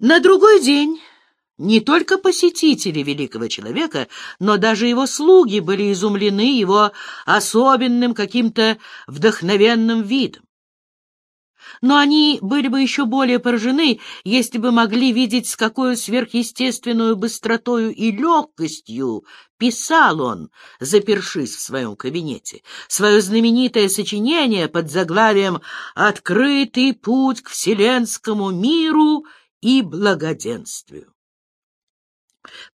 На другой день не только посетители великого человека, но даже его слуги были изумлены его особенным каким-то вдохновенным видом. Но они были бы еще более поражены, если бы могли видеть, с какой сверхъестественную быстротою и легкостью писал он, запершись в своем кабинете, свое знаменитое сочинение под заглавием «Открытый путь к вселенскому миру и благоденствию».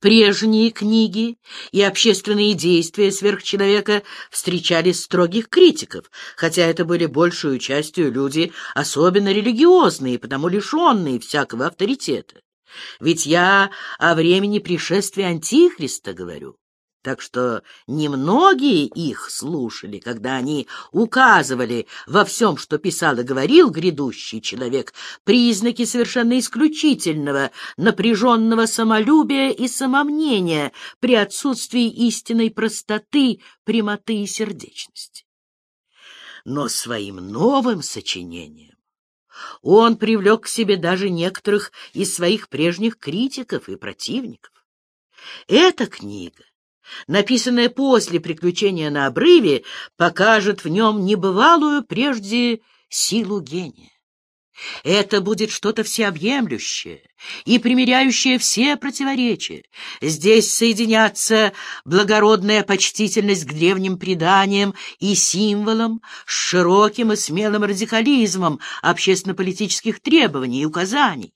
Прежние книги и общественные действия сверхчеловека встречали строгих критиков, хотя это были большую частью люди особенно религиозные, потому лишенные всякого авторитета. Ведь я о времени пришествия Антихриста говорю. Так что немногие их слушали, когда они указывали во всем, что писал и говорил грядущий человек, признаки совершенно исключительного, напряженного самолюбия и самомнения при отсутствии истинной простоты, прямоты и сердечности. Но своим новым сочинением он привлек к себе даже некоторых из своих прежних критиков и противников. Эта книга написанное после приключения на обрыве, покажет в нем небывалую прежде силу гения. Это будет что-то всеобъемлющее и примиряющее все противоречия. Здесь соединятся благородная почтительность к древним преданиям и символам с широким и смелым радикализмом общественно-политических требований и указаний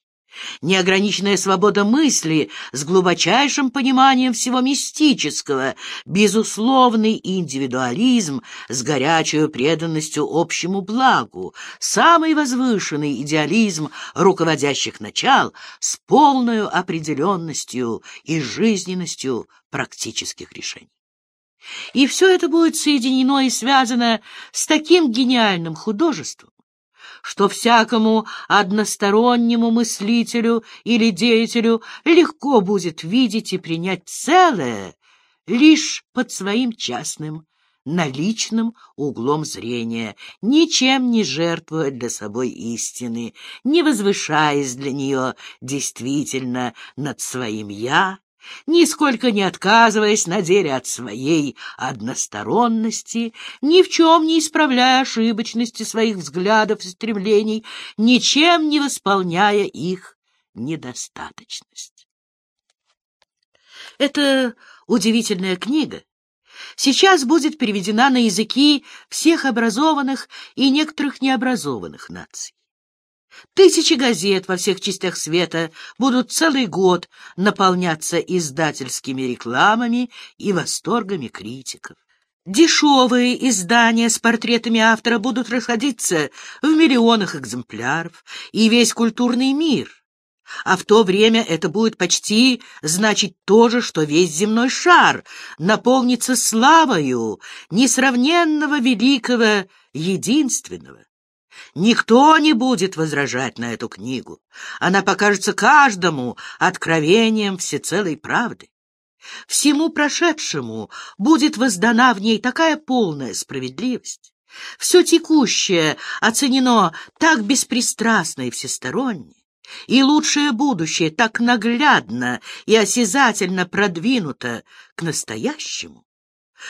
неограниченная свобода мысли с глубочайшим пониманием всего мистического, безусловный индивидуализм с горячей преданностью общему благу, самый возвышенный идеализм руководящих начал с полной определенностью и жизненностью практических решений. И все это будет соединено и связано с таким гениальным художеством, что всякому одностороннему мыслителю или деятелю легко будет видеть и принять целое лишь под своим частным наличным углом зрения, ничем не жертвуя для собой истины, не возвышаясь для нее действительно над своим «я», нисколько не отказываясь на деле от своей односторонности, ни в чем не исправляя ошибочности своих взглядов и стремлений, ничем не восполняя их недостаточность. Эта удивительная книга сейчас будет переведена на языки всех образованных и некоторых необразованных наций. Тысячи газет во всех частях света будут целый год наполняться издательскими рекламами и восторгами критиков. Дешевые издания с портретами автора будут расходиться в миллионах экземпляров, и весь культурный мир. А в то время это будет почти значить то же, что весь земной шар наполнится славою несравненного великого единственного Никто не будет возражать на эту книгу. Она покажется каждому откровением всецелой правды. Всему прошедшему будет воздана в ней такая полная справедливость. Все текущее оценено так беспристрастно и всесторонне, и лучшее будущее так наглядно и осязательно продвинуто к настоящему,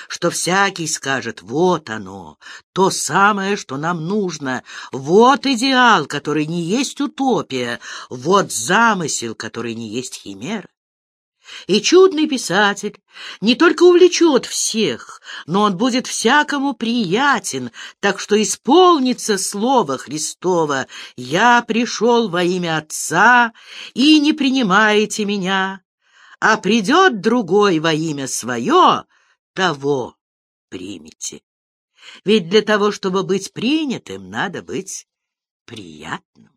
что всякий скажет «вот оно, то самое, что нам нужно, вот идеал, который не есть утопия, вот замысел, который не есть химера». И чудный писатель не только увлечет всех, но он будет всякому приятен, так что исполнится слово Христово «Я пришел во имя Отца, и не принимаете меня, а придет другой во имя свое, того примите. Ведь для того, чтобы быть принятым, надо быть приятным.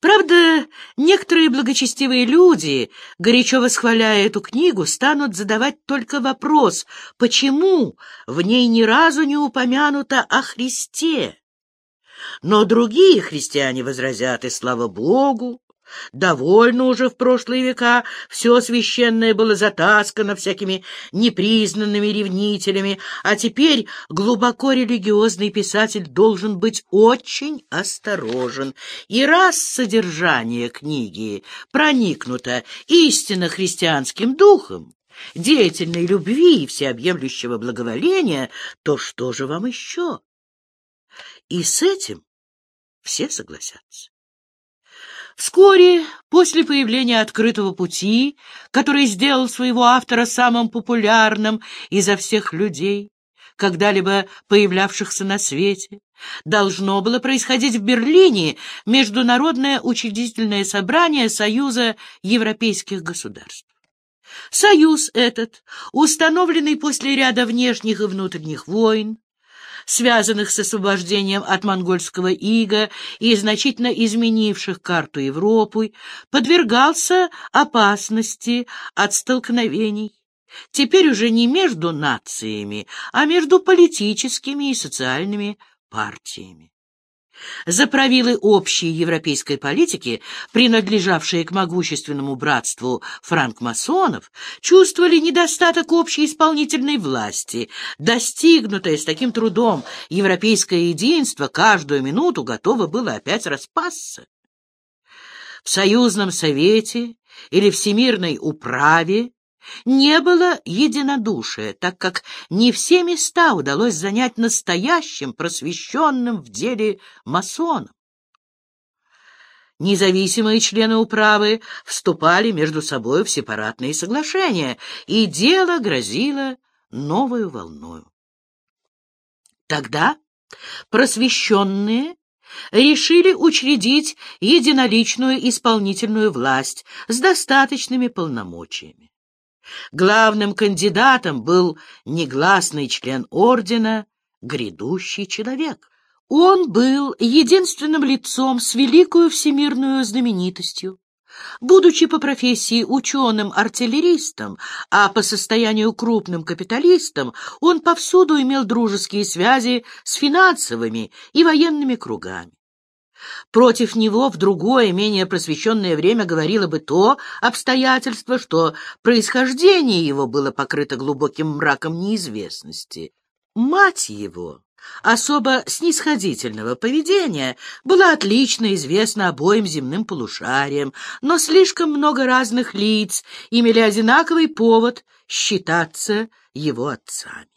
Правда, некоторые благочестивые люди, горячо восхваляя эту книгу, станут задавать только вопрос, почему в ней ни разу не упомянуто о Христе. Но другие христиане возразят, и слава Богу, Довольно уже в прошлые века все священное было затаскано всякими непризнанными ревнителями, а теперь глубоко религиозный писатель должен быть очень осторожен. И раз содержание книги проникнуто истинно христианским духом, деятельной любви и всеобъемлющего благоволения, то что же вам еще? И с этим все согласятся. Вскоре после появления «Открытого пути», который сделал своего автора самым популярным изо всех людей, когда-либо появлявшихся на свете, должно было происходить в Берлине Международное учредительное собрание Союза Европейских государств. Союз этот, установленный после ряда внешних и внутренних войн, связанных с освобождением от монгольского ига и значительно изменивших карту Европы, подвергался опасности от столкновений. Теперь уже не между нациями, а между политическими и социальными партиями. Заправилы общей европейской политики, принадлежавшие к могущественному братству франкмасонов, чувствовали недостаток общей исполнительной власти. Достигнутое с таким трудом европейское единство каждую минуту готово было опять распасться. В Союзном Совете или Всемирной управе не было единодушия, так как не все места удалось занять настоящим, просвещенным в деле масонам. Независимые члены управы вступали между собой в сепаратные соглашения, и дело грозило новую волною. Тогда просвещенные решили учредить единоличную исполнительную власть с достаточными полномочиями. Главным кандидатом был негласный член ордена, грядущий человек. Он был единственным лицом с великою всемирную знаменитостью. Будучи по профессии ученым-артиллеристом, а по состоянию крупным капиталистом, он повсюду имел дружеские связи с финансовыми и военными кругами. Против него в другое, менее просвещенное время говорило бы то обстоятельство, что происхождение его было покрыто глубоким мраком неизвестности. Мать его, особо снисходительного поведения, была отлично известна обоим земным полушариям, но слишком много разных лиц имели одинаковый повод считаться его отцами.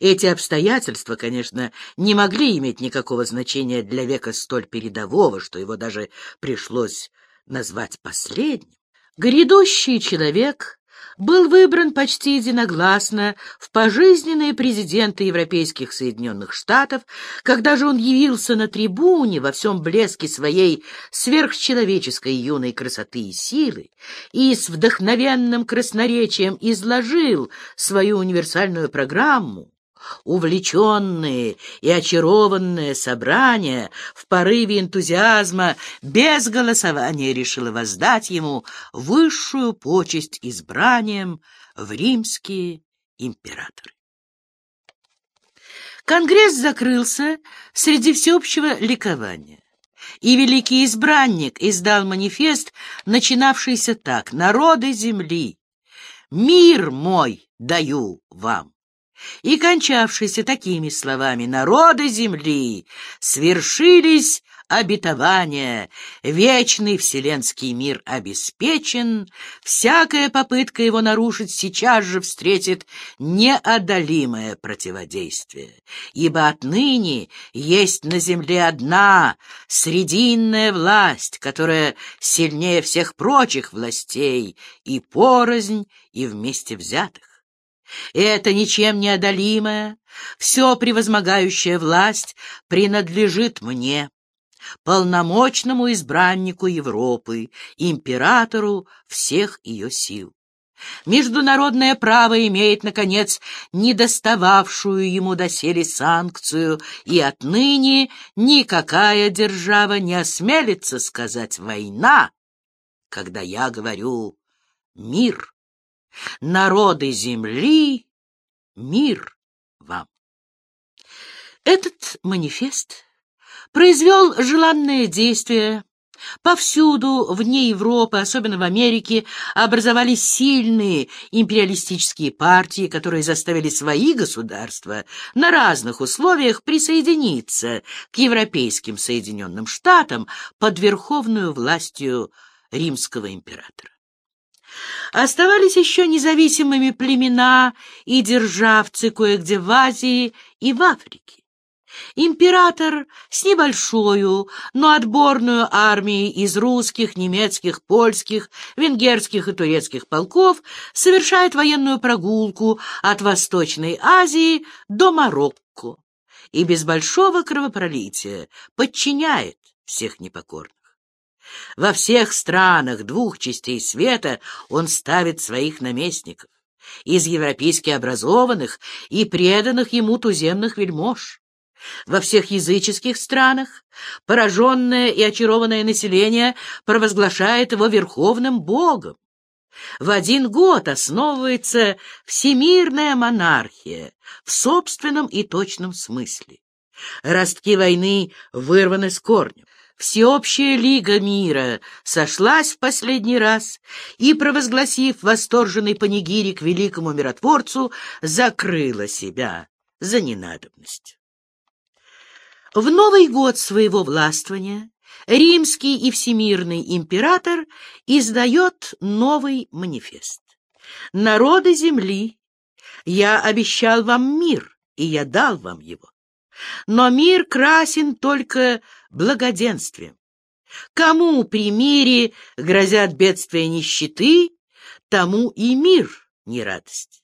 Эти обстоятельства, конечно, не могли иметь никакого значения для века столь передового, что его даже пришлось назвать последним. Грядущий человек был выбран почти единогласно в пожизненные президенты Европейских Соединенных Штатов, когда же он явился на трибуне во всем блеске своей сверхчеловеческой юной красоты и силы и с вдохновенным красноречием изложил свою универсальную программу, Увлеченные и очарованные собрания в порыве энтузиазма без голосования решило воздать ему высшую почесть избранием в римские императоры. Конгресс закрылся среди всеобщего ликования. И великий избранник издал манифест, начинавшийся так «Народы земли, мир мой даю вам» и кончавшийся такими словами «Народы земли, свершились обетования, вечный вселенский мир обеспечен, всякая попытка его нарушить сейчас же встретит неодолимое противодействие, ибо отныне есть на земле одна срединная власть, которая сильнее всех прочих властей и порознь, и вместе взятых. Эта ничем неодолимая, все превозмогающая власть принадлежит мне, полномочному избраннику Европы, императору всех ее сил. Международное право имеет, наконец, недостававшую ему доселе санкцию, и отныне никакая держава не осмелится сказать «война», когда я говорю «мир». Народы земли, мир вам. Этот манифест произвел желанное действие Повсюду, вне Европы, особенно в Америке, образовались сильные империалистические партии, которые заставили свои государства на разных условиях присоединиться к европейским Соединенным Штатам под верховную властью римского императора. Оставались еще независимыми племена и державцы кое-где в Азии и в Африке. Император с небольшую, но отборную армией из русских, немецких, польских, венгерских и турецких полков совершает военную прогулку от Восточной Азии до Марокко и без большого кровопролития подчиняет всех непокорных. Во всех странах двух частей света он ставит своих наместников, из европейски образованных и преданных ему туземных вельмож. Во всех языческих странах пораженное и очарованное население провозглашает его верховным богом. В один год основывается всемирная монархия в собственном и точном смысле. Ростки войны вырваны с корнем. Всеобщая Лига мира сошлась в последний раз и, провозгласив восторженный панигирик великому миротворцу, закрыла себя за ненадобность. В Новый год своего властвования римский и всемирный император издает новый манифест. «Народы земли, я обещал вам мир, и я дал вам его. Но мир красен только благоденствием. Кому при мире грозят бедствия нищеты, тому и мир не радость.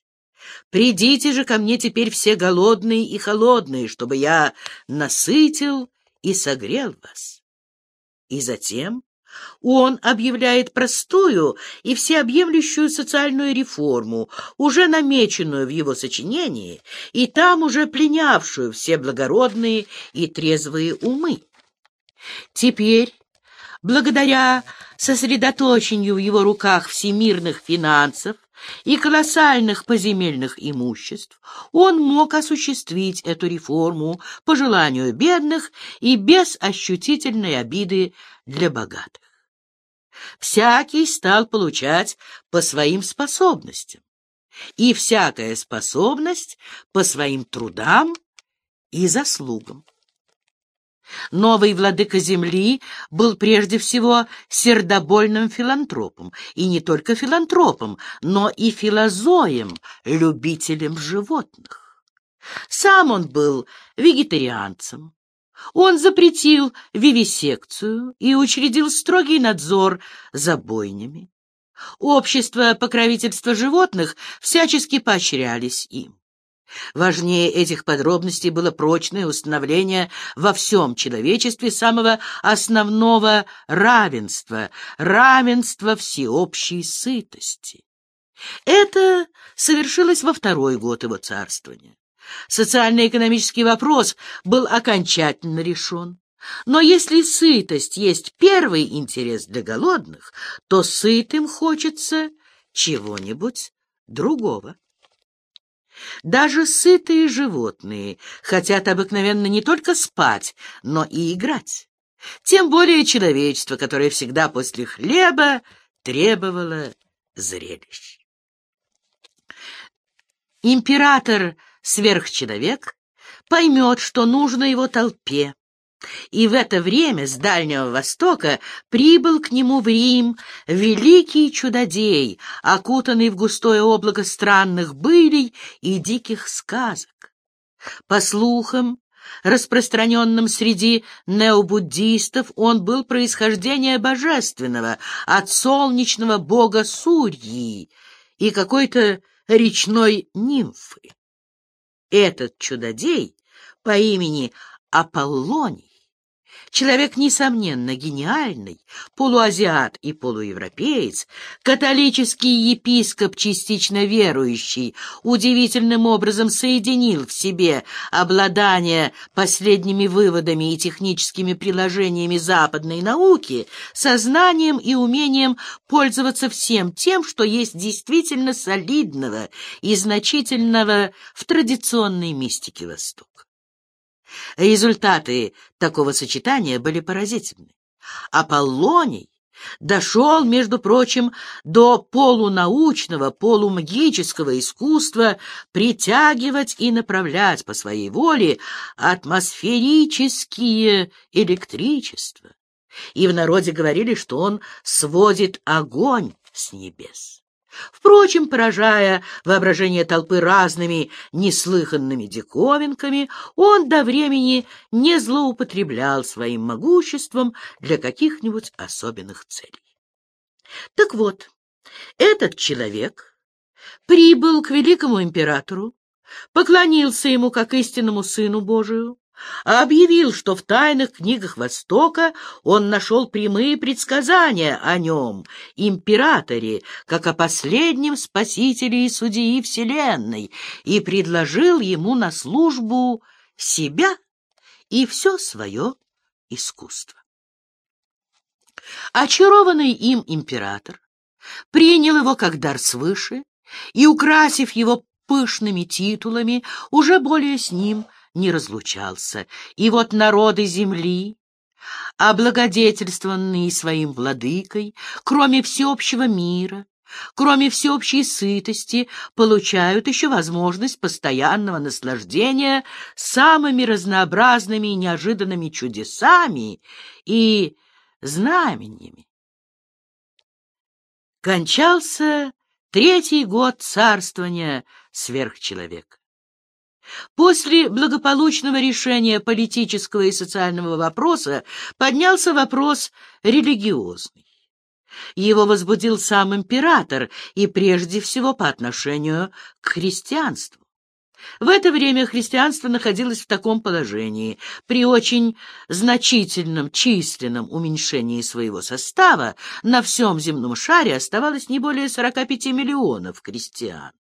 Придите же ко мне теперь все голодные и холодные, чтобы я насытил и согрел вас. И затем он объявляет простую и всеобъемлющую социальную реформу, уже намеченную в его сочинении, и там уже пленявшую все благородные и трезвые умы. Теперь благодаря сосредоточению в его руках всемирных финансов и колоссальных поземельных имуществ, он мог осуществить эту реформу по желанию бедных и без ощутительной обиды для богатых. Всякий стал получать по своим способностям, и всякая способность по своим трудам и заслугам. Новый владыка земли был прежде всего сердобольным филантропом, и не только филантропом, но и филозоем, любителем животных. Сам он был вегетарианцем. Он запретил вивисекцию и учредил строгий надзор за бойнями. Общество покровительства животных всячески поощрялись им. Важнее этих подробностей было прочное установление во всем человечестве самого основного равенства, равенства всеобщей сытости. Это совершилось во второй год его царствования. Социально-экономический вопрос был окончательно решен. Но если сытость есть первый интерес для голодных, то сытым хочется чего-нибудь другого. Даже сытые животные хотят обыкновенно не только спать, но и играть. Тем более человечество, которое всегда после хлеба требовало зрелищ. Император-сверхчеловек поймет, что нужно его толпе, и в это время с Дальнего Востока прибыл к нему в Рим великий чудодей, окутанный в густое облако странных былей и диких сказок. По слухам, распространенным среди необуддистов, он был происхождения божественного, от солнечного бога Сурьи и какой-то речной нимфы. Этот чудодей по имени Аполлоний Человек, несомненно, гениальный, полуазиат и полуевропеец, католический епископ, частично верующий, удивительным образом соединил в себе обладание последними выводами и техническими приложениями западной науки со знанием и умением пользоваться всем тем, что есть действительно солидного и значительного в традиционной мистике Востока. Результаты такого сочетания были поразительны. Аполлоний дошел, между прочим, до полунаучного, полумагического искусства притягивать и направлять по своей воле атмосферические электричества. И в народе говорили, что он сводит огонь с небес. Впрочем, поражая воображение толпы разными неслыханными диковинками, он до времени не злоупотреблял своим могуществом для каких-нибудь особенных целей. Так вот, этот человек прибыл к великому императору, поклонился ему как истинному сыну Божию, объявил, что в тайных книгах Востока он нашел прямые предсказания о нем, императоре, как о последнем спасителе и судьи Вселенной, и предложил ему на службу себя и все свое искусство. Очарованный им император принял его как дар свыше и, украсив его пышными титулами, уже более с ним – не разлучался. И вот народы земли, облагодетельствованные своим владыкой, кроме всеобщего мира, кроме всеобщей сытости, получают еще возможность постоянного наслаждения самыми разнообразными и неожиданными чудесами и знамениями. Кончался третий год царствования сверхчеловека. После благополучного решения политического и социального вопроса поднялся вопрос религиозный. Его возбудил сам император, и прежде всего по отношению к христианству. В это время христианство находилось в таком положении. При очень значительном численном уменьшении своего состава на всем земном шаре оставалось не более 45 миллионов христиан.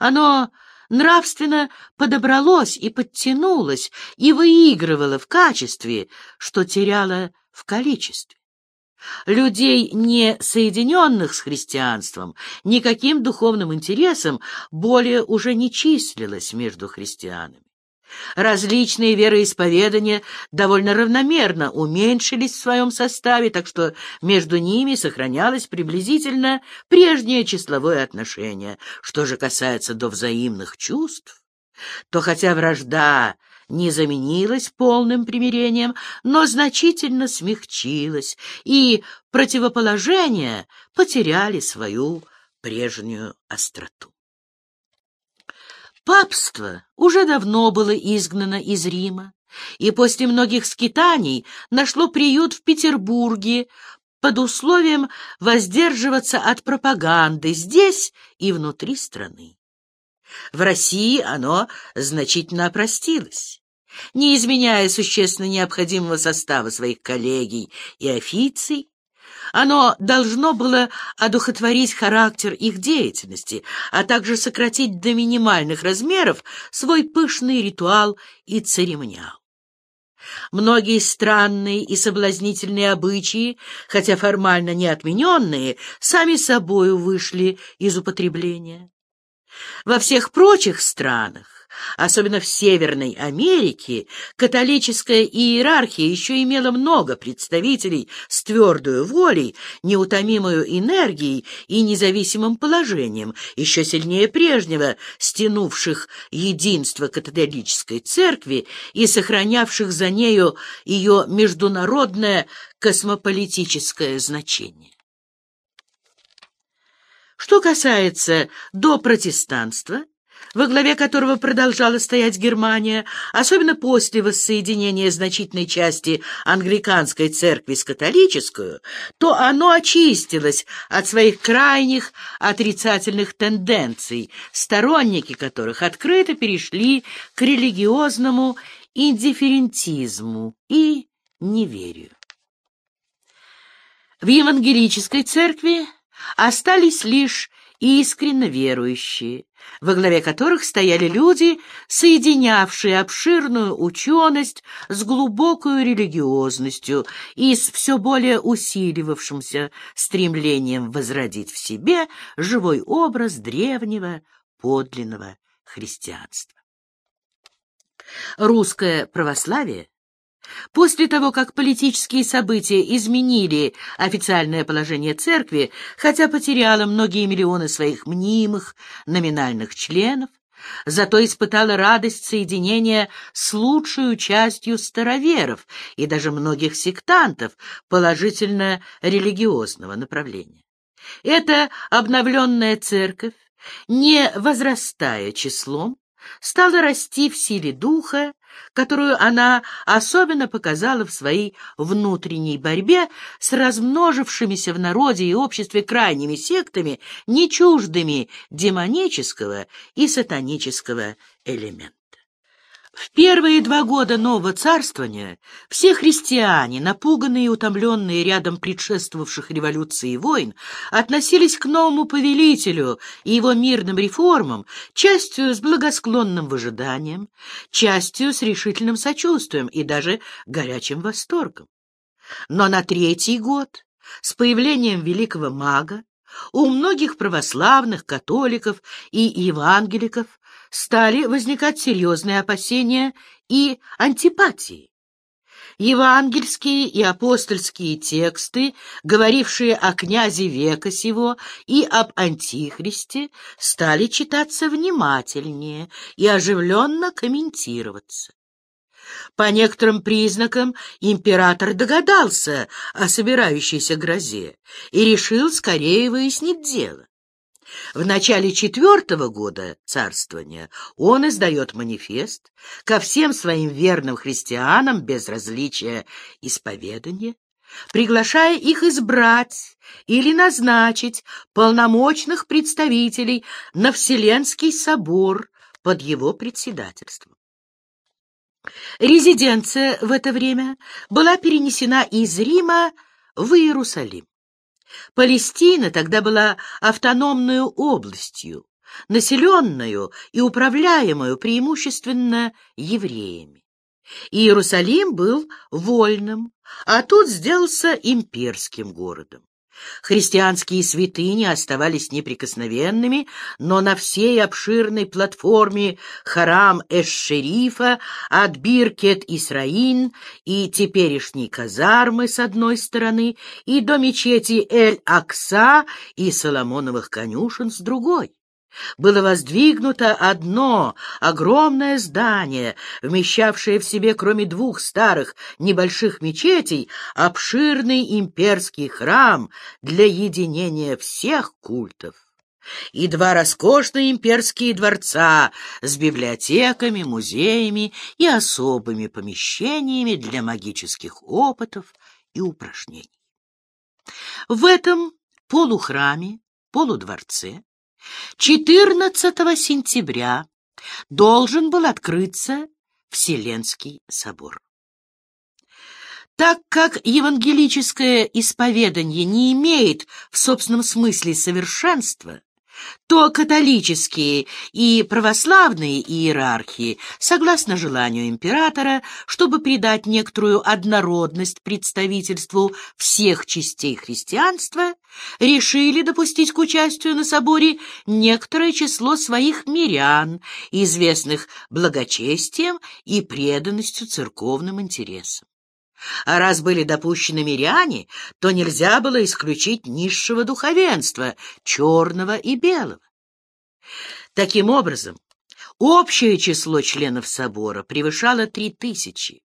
Оно нравственно подобралось и подтянулось, и выигрывало в качестве, что теряло в количестве. Людей, не соединенных с христианством, никаким духовным интересом более уже не числилось между христианами. Различные вероисповедания довольно равномерно уменьшились в своем составе, так что между ними сохранялось приблизительно прежнее числовое отношение. Что же касается до взаимных чувств, то хотя вражда не заменилась полным примирением, но значительно смягчилась, и противоположения потеряли свою прежнюю остроту. Папство уже давно было изгнано из Рима, и после многих скитаний нашло приют в Петербурге под условием воздерживаться от пропаганды здесь и внутри страны. В России оно значительно опростилось. Не изменяя существенно необходимого состава своих коллегий и официй, оно должно было одухотворить характер их деятельности, а также сократить до минимальных размеров свой пышный ритуал и церемониал. Многие странные и соблазнительные обычаи, хотя формально не отмененные, сами собою вышли из употребления. Во всех прочих странах Особенно в Северной Америке католическая иерархия еще имела много представителей с твердой волей, неутомимой энергией и независимым положением, еще сильнее прежнего, стянувших единство католической церкви и сохранявших за нею ее международное космополитическое значение. Что касается до протестанства, во главе которого продолжала стоять Германия, особенно после воссоединения значительной части англиканской церкви с католическую, то оно очистилось от своих крайних отрицательных тенденций, сторонники которых открыто перешли к религиозному индифферентизму и неверию. В евангелической церкви остались лишь искренне верующие, во главе которых стояли люди, соединявшие обширную ученость с глубокой религиозностью и с все более усиливавшимся стремлением возродить в себе живой образ древнего подлинного христианства. Русское православие После того, как политические события изменили официальное положение церкви, хотя потеряла многие миллионы своих мнимых номинальных членов, зато испытала радость соединения с лучшей частью староверов и даже многих сектантов положительно религиозного направления. Эта обновленная церковь, не возрастая числом, стала расти в силе духа которую она особенно показала в своей внутренней борьбе с размножившимися в народе и обществе крайними сектами, не чуждыми демонического и сатанического элемента. В первые два года нового царствования все христиане, напуганные и утомленные рядом предшествовавших революции войн, относились к новому повелителю и его мирным реформам частью с благосклонным выжиданием, частью с решительным сочувствием и даже горячим восторгом. Но на третий год, с появлением великого мага, у многих православных, католиков и евангеликов стали возникать серьезные опасения и антипатии. Евангельские и апостольские тексты, говорившие о князе века сего и об антихристе, стали читаться внимательнее и оживленно комментироваться. По некоторым признакам император догадался о собирающейся грозе и решил скорее выяснить дело. В начале четвертого года царствования он издает манифест ко всем своим верным христианам без различия исповедания, приглашая их избрать или назначить полномочных представителей на Вселенский собор под его председательством. Резиденция в это время была перенесена из Рима в Иерусалим. Палестина тогда была автономной областью, населенную и управляемую преимущественно евреями. Иерусалим был вольным, а тут сделался имперским городом. Христианские святыни оставались неприкосновенными, но на всей обширной платформе Харам Эш-Шерифа от Биркет-Исраин и теперешней казармы с одной стороны и до мечети Эль-Акса и Соломоновых конюшен с другой было воздвигнуто одно огромное здание, вмещавшее в себе, кроме двух старых небольших мечетей, обширный имперский храм для единения всех культов и два роскошные имперские дворца с библиотеками, музеями и особыми помещениями для магических опытов и упражнений. В этом полухраме, полудворце 14 сентября должен был открыться Вселенский собор. Так как евангелическое исповедание не имеет в собственном смысле совершенства, то католические и православные иерархии, согласно желанию императора, чтобы придать некоторую однородность представительству всех частей христианства, решили допустить к участию на соборе некоторое число своих мирян, известных благочестием и преданностью церковным интересам. А раз были допущены миряне, то нельзя было исключить низшего духовенства, черного и белого. Таким образом, общее число членов собора превышало три тысячи,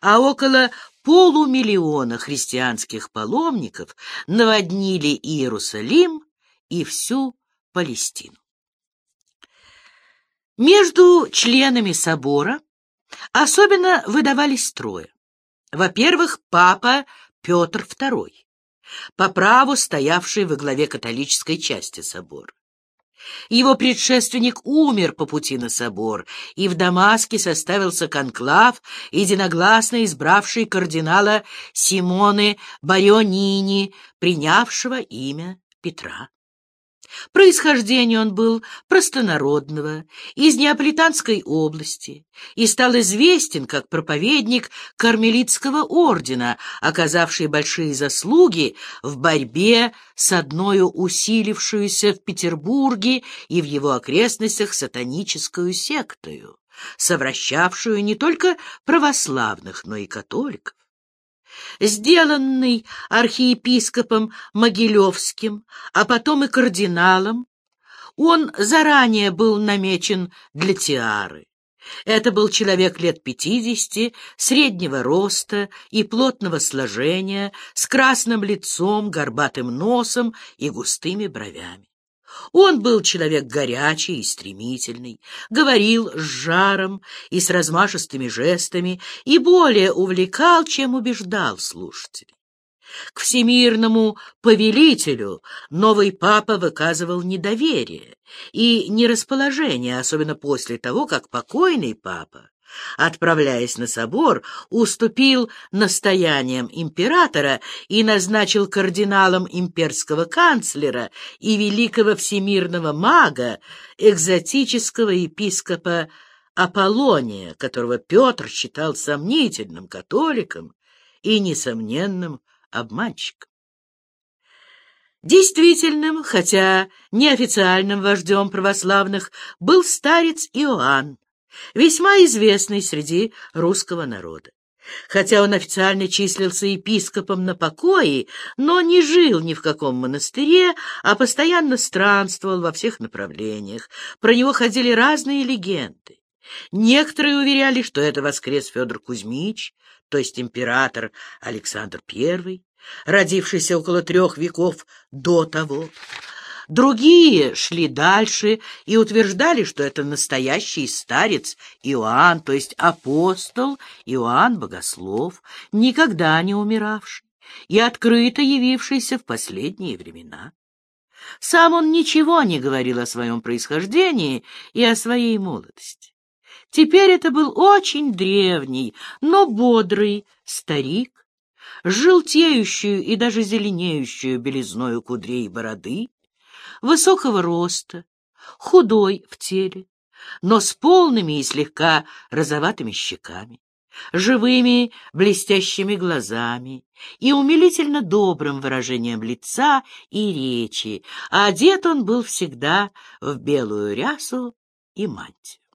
а около полумиллиона христианских паломников наводнили Иерусалим и всю Палестину. Между членами собора особенно выдавались трое. Во-первых, папа Петр II, по праву стоявший во главе католической части собора. Его предшественник умер по пути на собор, и в Дамаске составился конклав, единогласно избравший кардинала Симоне Барионини, принявшего имя Петра. Происхождение он был простонародного, из Неаполитанской области, и стал известен как проповедник кармелитского ордена, оказавший большие заслуги в борьбе с одною усилившуюся в Петербурге и в его окрестностях сатаническую сектою, совращавшую не только православных, но и католиков. Сделанный архиепископом Могилевским, а потом и кардиналом, он заранее был намечен для тиары. Это был человек лет пятидесяти, среднего роста и плотного сложения, с красным лицом, горбатым носом и густыми бровями. Он был человек горячий и стремительный, говорил с жаром и с размашистыми жестами и более увлекал, чем убеждал слушателей. К всемирному повелителю новый папа выказывал недоверие и нерасположение, особенно после того, как покойный папа, отправляясь на собор, уступил настояниям императора и назначил кардиналом имперского канцлера и великого всемирного мага, экзотического епископа Аполлония, которого Петр считал сомнительным католиком и несомненным обманщиком. Действительным, хотя неофициальным вождем православных, был старец Иоанн, весьма известный среди русского народа. Хотя он официально числился епископом на покое, но не жил ни в каком монастыре, а постоянно странствовал во всех направлениях. Про него ходили разные легенды. Некоторые уверяли, что это воскрес Федор Кузьмич, то есть император Александр I, родившийся около трех веков до того. Другие шли дальше и утверждали, что это настоящий старец Иоанн, то есть апостол Иоанн Богослов, никогда не умиравший и открыто явившийся в последние времена. Сам он ничего не говорил о своем происхождении и о своей молодости. Теперь это был очень древний, но бодрый старик, желтеющую и даже зеленеющую белизною кудрей бороды, высокого роста, худой в теле, но с полными и слегка розоватыми щеками, живыми блестящими глазами и умилительно добрым выражением лица и речи, одет он был всегда в белую рясу и мантию.